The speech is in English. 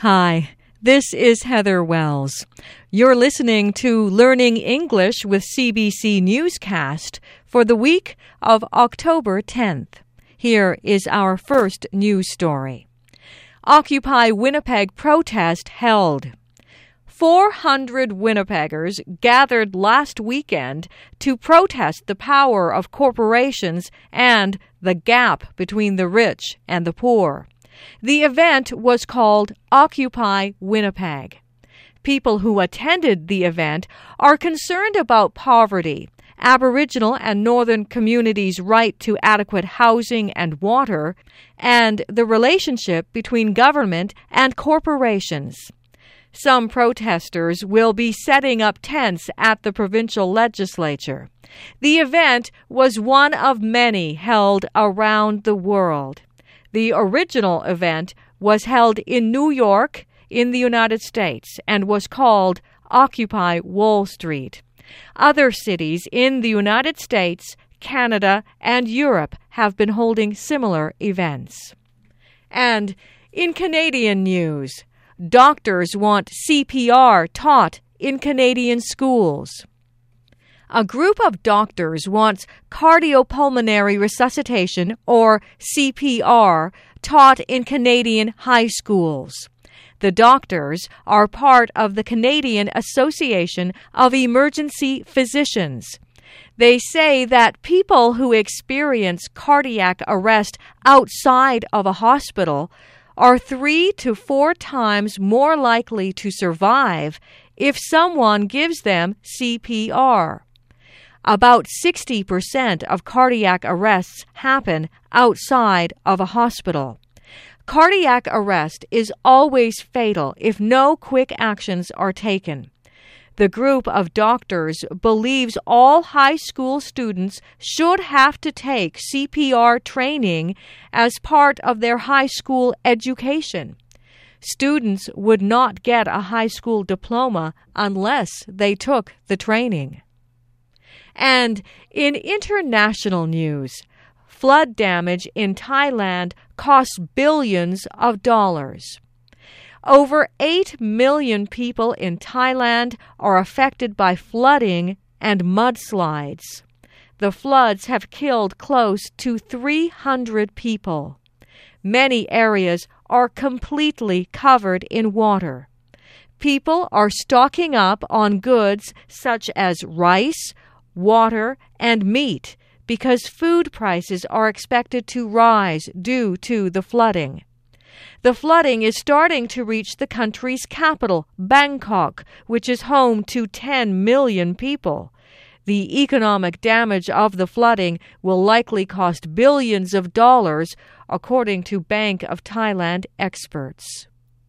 Hi, this is Heather Wells. You're listening to Learning English with CBC Newscast for the week of October 10th. Here is our first news story Occupy Winnipeg protest held. 400 Winnipeggers gathered last weekend to protest the power of corporations and the gap between the rich and the poor. The event was called Occupy Winnipeg. People who attended the event are concerned about poverty, Aboriginal and Northern communities' right to adequate housing and water, and the relationship between government and corporations. Some protesters will be setting up tents at the provincial legislature. The event was one of many held around the world. The original event was held in New York, in the United States, and was called Occupy Wall Street. Other cities in the United States, Canada, and Europe have been holding similar events. And in Canadian news, doctors want CPR taught in Canadian schools. A group of doctors wants cardiopulmonary resuscitation, or CPR, taught in Canadian high schools. The doctors are part of the Canadian Association of Emergency Physicians. They say that people who experience cardiac arrest outside of a hospital are three to four times more likely to survive if someone gives them CPR. About 60% of cardiac arrests happen outside of a hospital. Cardiac arrest is always fatal if no quick actions are taken. The group of doctors believes all high school students should have to take CPR training as part of their high school education. Students would not get a high school diploma unless they took the training. And in international news, flood damage in Thailand costs billions of dollars. Over 8 million people in Thailand are affected by flooding and mudslides. The floods have killed close to 300 people. Many areas are completely covered in water. People are stocking up on goods such as rice, water, and meat because food prices are expected to rise due to the flooding. The flooding is starting to reach the country's capital, Bangkok, which is home to 10 million people. The economic damage of the flooding will likely cost billions of dollars, according to Bank of Thailand experts.